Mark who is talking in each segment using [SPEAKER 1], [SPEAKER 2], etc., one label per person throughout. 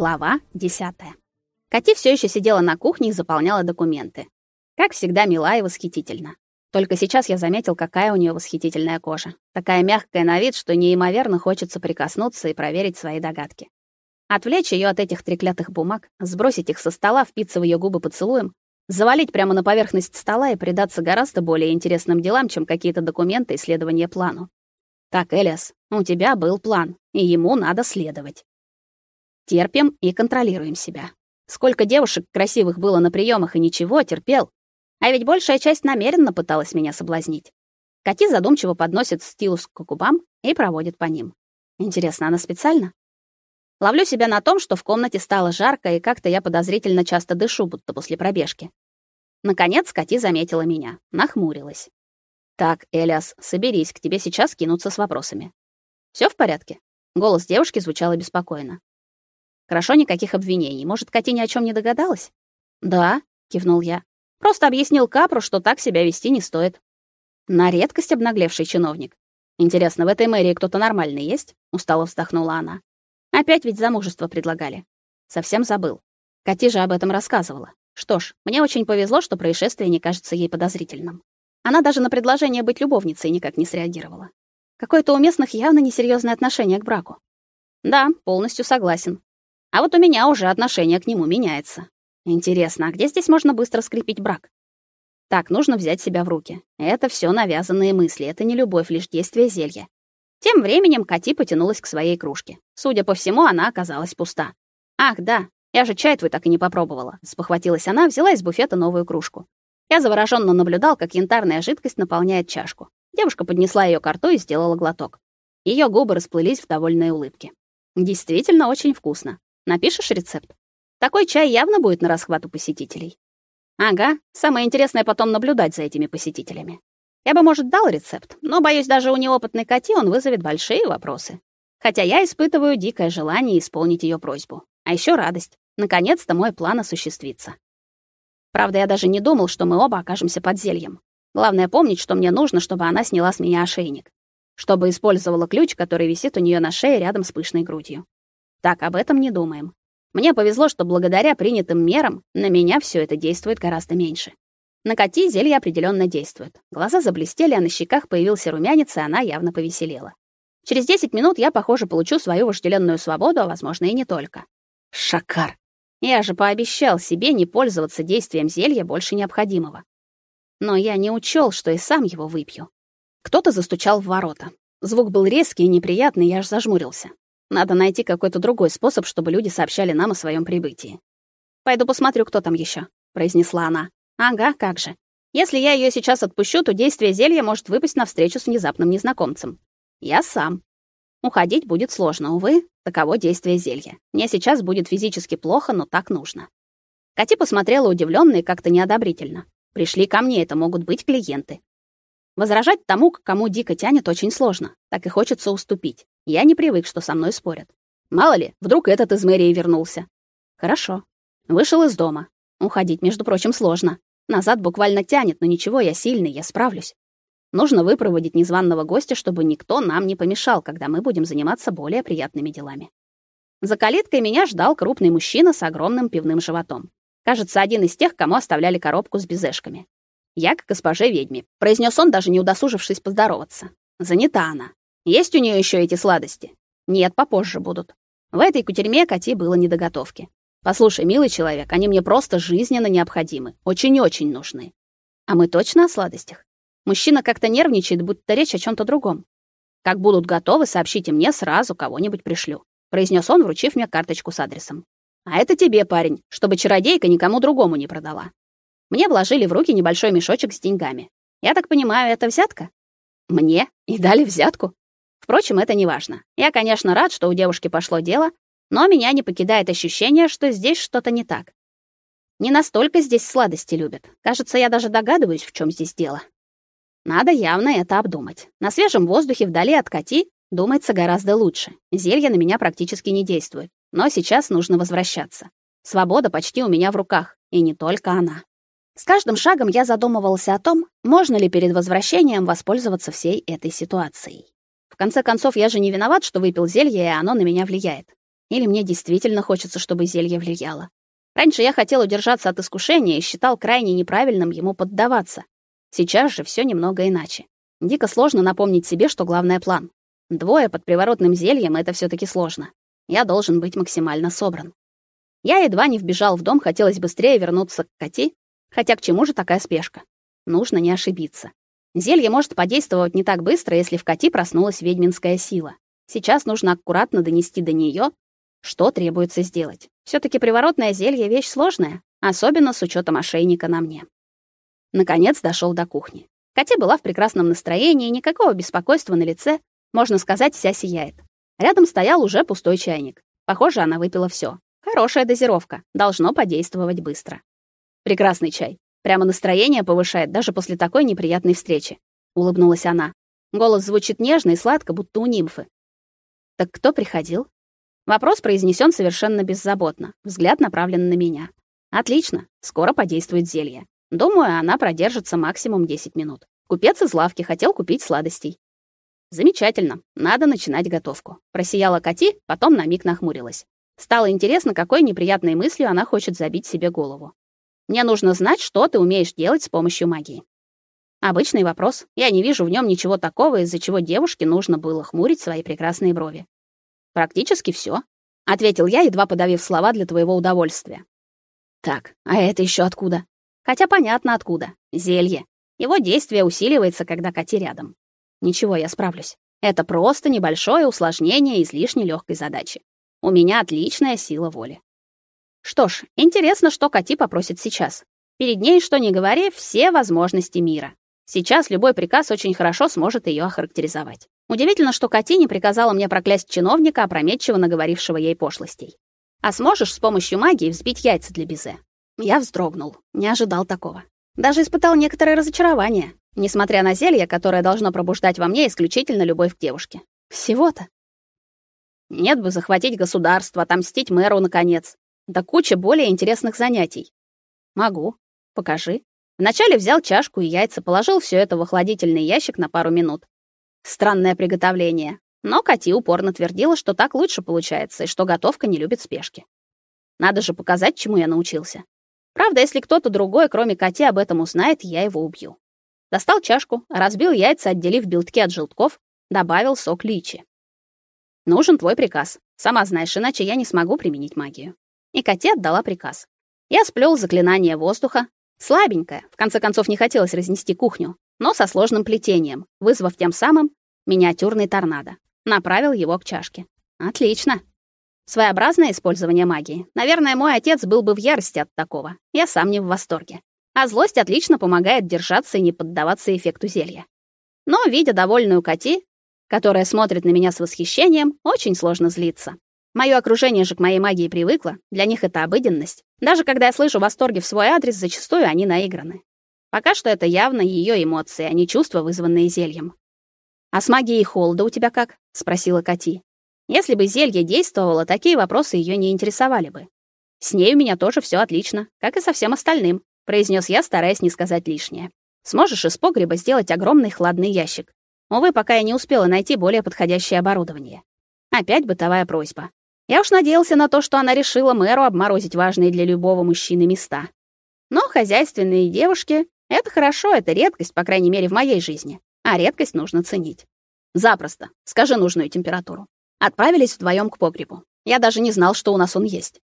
[SPEAKER 1] Глава 10. Кати все еще сидела на кухне и заполняла документы. Как всегда, мила и восхитительна. Только сейчас я заметил, какая у нее восхитительная кожа. Такая мягкая на вид, что неимоверно хочется прикоснуться и проверить свои догадки. Отвлечь ее от этих треклятых бумаг, сбросить их со стола, впиться в ее губы поцелуем, завалить прямо на поверхность стола и предаться гораздо более интересным делам, чем какие-то документы и следование плану. Так, Элиас, у тебя был план, и ему надо следовать. Терпим и контролируем себя. Сколько девушек красивых было на приемах и ничего, терпел. А ведь большая часть намеренно пыталась меня соблазнить. Кати задумчиво подносит стилус к губам и проводит по ним. Интересно, она специально? Ловлю себя на том, что в комнате стало жарко, и как-то я подозрительно часто дышу, будто после пробежки. Наконец Кати заметила меня, нахмурилась. Так, Элиас, соберись, к тебе сейчас кинутся с вопросами. Все в порядке? Голос девушки звучал обеспокоенно. Хорошо, никаких обвинений. Может, Кати ни о чем не догадалась? Да, кивнул я. Просто объяснил Капру, что так себя вести не стоит. На редкость обнаглевший чиновник. Интересно, в этой мэрии кто-то нормальный есть? Устало вздохнула она. Опять ведь замужество предлагали. Совсем забыл. Кати же об этом рассказывала. Что ж, мне очень повезло, что происшествие не кажется ей подозрительным. Она даже на предложение быть любовницей никак не среагировала. Какое-то у местных явно несерьезное отношение к браку. Да, полностью согласен. А вот у меня уже отношение к нему меняется. Интересно, а где здесь можно быстро скрепить брак? Так, нужно взять себя в руки. Это все навязанные мысли, это не любовь, лишь действие зелья. Тем временем Кати потянулась к своей кружке. Судя по всему, она оказалась пуста. Ах, да, я же чай твой так и не попробовала. Спохватилась она, взяла из буфета новую кружку. Я завороженно наблюдал, как янтарная жидкость наполняет чашку. Девушка поднесла ее к рту и сделала глоток. Ее губы расплылись в довольной улыбке. Действительно очень вкусно. Напишешь рецепт? Такой чай явно будет на расхват у посетителей. Ага, самое интересное потом наблюдать за этими посетителями. Я бы, может, дал рецепт, но, боюсь, даже у неопытной коти он вызовет большие вопросы. Хотя я испытываю дикое желание исполнить ее просьбу. А еще радость. Наконец-то мой план осуществится. Правда, я даже не думал, что мы оба окажемся под зельем. Главное помнить, что мне нужно, чтобы она сняла с меня ошейник. Чтобы использовала ключ, который висит у нее на шее рядом с пышной грудью. Так, об этом не думаем. Мне повезло, что благодаря принятым мерам на меня все это действует гораздо меньше. На Кати зелье определенно действует. Глаза заблестели, а на щеках появился румянец, и она явно повеселела. Через 10 минут я, похоже, получу свою вожделенную свободу, а возможно и не только. Шакар. Я же пообещал себе не пользоваться действием зелья больше необходимого. Но я не учел, что и сам его выпью. Кто-то застучал в ворота. Звук был резкий и неприятный, я аж зажмурился. Надо найти какой-то другой способ, чтобы люди сообщали нам о своем прибытии. Пойду посмотрю, кто там еще, произнесла она. Ага, как же. Если я ее сейчас отпущу, то действие зелья может выпасть навстречу с внезапным незнакомцем. Я сам. Уходить будет сложно, увы, таково действие зелья. Мне сейчас будет физически плохо, но так нужно. Кати посмотрела удивленно и как-то неодобрительно. Пришли ко мне, это могут быть клиенты. Возражать тому, к кому дико тянет, очень сложно. Так и хочется уступить. Я не привык, что со мной спорят. Мало ли, вдруг этот из мэрии вернулся. Хорошо. Вышел из дома. Уходить, между прочим, сложно. Назад буквально тянет, но ничего, я сильный, я справлюсь. Нужно выпроводить незваного гостя, чтобы никто нам не помешал, когда мы будем заниматься более приятными делами. За калиткой меня ждал крупный мужчина с огромным пивным животом. Кажется, один из тех, кому оставляли коробку с безешками. Я к госпоже ведьме, произнес он, даже не удосужившись поздороваться. Занята она. Есть у нее еще эти сладости? Нет, попозже будут. В этой кутерьме Кати было не до готовки. Послушай, милый человек, они мне просто жизненно необходимы, очень-очень нужны. А мы точно о сладостях? Мужчина как-то нервничает, будто речь о чем то другом. Как будут готовы, сообщите мне, сразу кого-нибудь пришлю, произнес он, вручив мне карточку с адресом. А это тебе, парень, чтобы чародейка никому другому не продала. Мне вложили в руки небольшой мешочек с деньгами. Я так понимаю, это взятка? Мне и дали взятку. Впрочем, это не важно. Я, конечно, рад, что у девушки пошло дело, но меня не покидает ощущение, что здесь что-то не так. Не настолько здесь сладости любят. Кажется, я даже догадываюсь, в чем здесь дело. Надо явно это обдумать. На свежем воздухе вдали от Кати думается гораздо лучше. Зелье на меня практически не действует, но сейчас нужно возвращаться. Свобода почти у меня в руках, и не только она. С каждым шагом я задумывался о том, можно ли перед возвращением воспользоваться всей этой ситуацией конце концов, я же не виноват, что выпил зелье, и оно на меня влияет. Или мне действительно хочется, чтобы зелье влияло? Раньше я хотел удержаться от искушения и считал крайне неправильным ему поддаваться. Сейчас же все немного иначе. Дико сложно напомнить себе, что главное план. Двое под приворотным зельем это все таки сложно. Я должен быть максимально собран. Я едва не вбежал в дом, хотелось быстрее вернуться к Кати, хотя к чему же такая спешка? Нужно не ошибиться. Зелье может подействовать не так быстро, если в Кати проснулась ведьминская сила. Сейчас нужно аккуратно донести до нее, что требуется сделать. все таки приворотное зелье вещь сложная, особенно с учетом ошейника на мне. Наконец дошел до кухни. Катя была в прекрасном настроении, никакого беспокойства на лице, можно сказать, вся сияет. Рядом стоял уже пустой чайник. Похоже, она выпила все. Хорошая дозировка, должно подействовать быстро. Прекрасный чай. Прямо настроение повышает даже после такой неприятной встречи, улыбнулась она. Голос звучит нежно и сладко, будто у нимфы. Так кто приходил? Вопрос произнесен совершенно беззаботно. Взгляд направлен на меня. Отлично, скоро подействует зелье. Думаю, она продержится максимум 10 минут. Купец из лавки хотел купить сладостей. Замечательно. Надо начинать готовку. Просияла Кати, потом на миг нахмурилась. Стало интересно, какой неприятной мыслью она хочет забить себе голову. Мне нужно знать, что ты умеешь делать с помощью магии. Обычный вопрос. Я не вижу в нем ничего такого, из-за чего девушке нужно было хмурить свои прекрасные брови. Практически все, ответил я, едва подавив слова для твоего удовольствия. Так, а это еще откуда? Хотя понятно откуда. Зелье. Его действие усиливается, когда коти рядом. Ничего, я справлюсь. Это просто небольшое усложнение излишне легкой задачи. У меня отличная сила воли. Что ж, интересно, что Кати попросит сейчас. Перед ней, что ни говори, все возможности мира. Сейчас любой приказ очень хорошо сможет ее охарактеризовать. Удивительно, что Кати не приказала мне проклясть чиновника, опрометчиво наговорившего ей пошлостей. А сможешь с помощью магии взбить яйца для Безе? Я вздрогнул, не ожидал такого. Даже испытал некоторое разочарование, несмотря на зелье, которое должно пробуждать во мне исключительно любовь к девушке. Всего-то. Нет бы захватить государство, отомстить мэру наконец. Да куча более интересных занятий. Могу. Покажи. Вначале взял чашку и яйца, положил все это в охладительный ящик на пару минут. Странное приготовление. Но Кати упорно твердила, что так лучше получается и что готовка не любит спешки. Надо же показать, чему я научился. Правда, если кто-то другой, кроме Кати, об этом узнает, я его убью. Достал чашку, разбил яйца, отделив белки от желтков, добавил сок личи. Нужен твой приказ. Сама знаешь, иначе я не смогу применить магию. И Катя отдала приказ. Я сплел заклинание воздуха, слабенькое, в конце концов не хотелось разнести кухню, но со сложным плетением, вызвав тем самым миниатюрный торнадо. Направил его к чашке. Отлично. Своеобразное использование магии. Наверное, мой отец был бы в ярости от такого. Я сам не в восторге. А злость отлично помогает держаться и не поддаваться эффекту зелья. Но, видя довольную Кати, которая смотрит на меня с восхищением, очень сложно злиться. Моё окружение же к моей магии привыкло, для них это обыденность. Даже когда я слышу восторги в свой адрес, зачастую они наиграны. Пока что это явно её эмоции, а не чувства, вызванные зельем. «А с магией холода у тебя как?» — спросила Кати. Если бы зелье действовало, такие вопросы её не интересовали бы. «С ней у меня тоже всё отлично, как и со всем остальным», — произнес я, стараясь не сказать лишнее. «Сможешь из погреба сделать огромный хладный ящик. Увы, пока я не успела найти более подходящее оборудование. Опять бытовая просьба. Я уж надеялся на то, что она решила мэру обморозить важные для любого мужчины места. Но хозяйственные девушки — это хорошо, это редкость, по крайней мере, в моей жизни. А редкость нужно ценить. Запросто. Скажи нужную температуру. Отправились вдвоем к погребу. Я даже не знал, что у нас он есть.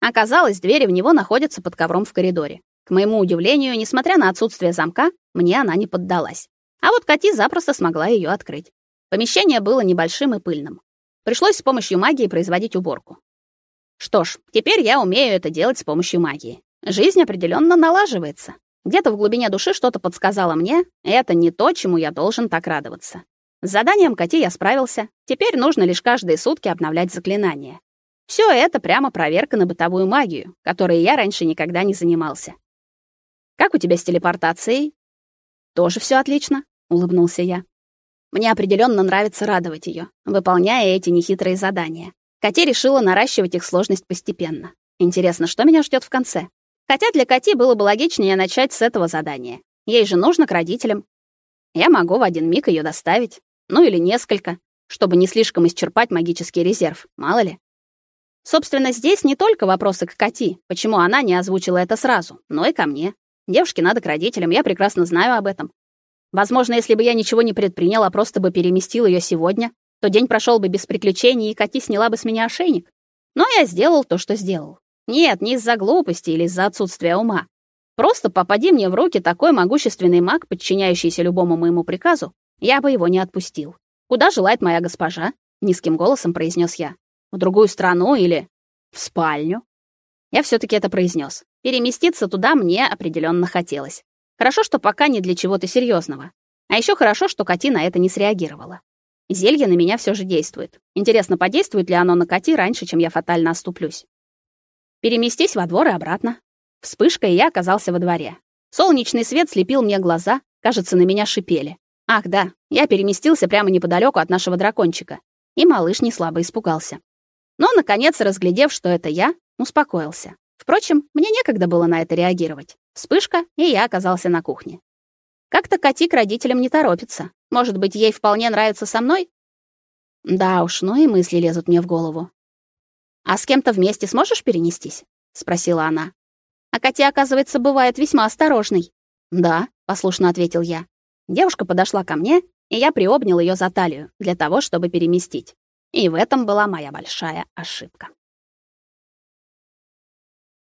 [SPEAKER 1] Оказалось, двери в него находятся под ковром в коридоре. К моему удивлению, несмотря на отсутствие замка, мне она не поддалась. А вот Кати запросто смогла ее открыть. Помещение было небольшим и пыльным. Пришлось с помощью магии производить уборку. Что ж, теперь я умею это делать с помощью магии. Жизнь определенно налаживается. Где-то в глубине души что-то подсказало мне, это не то, чему я должен так радоваться. С заданием Кати я справился. Теперь нужно лишь каждые сутки обновлять заклинания. Все это прямо проверка на бытовую магию, которой я раньше никогда не занимался. Как у тебя с телепортацией? Тоже все отлично улыбнулся я. Мне определенно нравится радовать ее, выполняя эти нехитрые задания. Катя решила наращивать их сложность постепенно. Интересно, что меня ждет в конце? Хотя для Кати было бы логичнее начать с этого задания. Ей же нужно к родителям. Я могу в один миг ее доставить, ну или несколько, чтобы не слишком исчерпать магический резерв, мало ли. Собственно, здесь не только вопросы к Кати, почему она не озвучила это сразу, но и ко мне. Девушке надо к родителям, я прекрасно знаю об этом. Возможно, если бы я ничего не предпринял, а просто бы переместил ее сегодня, то день прошел бы без приключений, и Кати сняла бы с меня ошейник. Но я сделал то, что сделал. Нет, не из-за глупости или из-за отсутствия ума. Просто попади мне в руки такой могущественный маг, подчиняющийся любому моему приказу, я бы его не отпустил. Куда желает моя госпожа? низким голосом произнес я. В другую страну или в спальню? Я все таки это произнес. Переместиться туда мне определенно хотелось. Хорошо, что пока не для чего-то серьезного. А еще хорошо, что Кати на это не среагировала. Зелье на меня все же действует. Интересно, подействует ли оно на Кати раньше, чем я фатально оступлюсь? Переместись во двор и обратно. Вспышка, и я оказался во дворе. Солнечный свет слепил мне глаза, кажется, на меня шипели. Ах, да, я переместился прямо неподалеку от нашего дракончика, и малыш не слабо испугался. Но наконец, разглядев, что это я, успокоился. Впрочем, мне некогда было на это реагировать. Вспышка, и я оказался на кухне. Как-то Кати к родителям не торопится. Может быть, ей вполне нравится со мной? Да уж, ну и мысли лезут мне в голову. А с кем-то вместе сможешь перенестись? спросила она. А Катя, оказывается, бывает весьма осторожной. Да, послушно ответил я. Девушка подошла ко мне, и я приобнял ее за талию для того, чтобы переместить. И в этом была моя большая ошибка.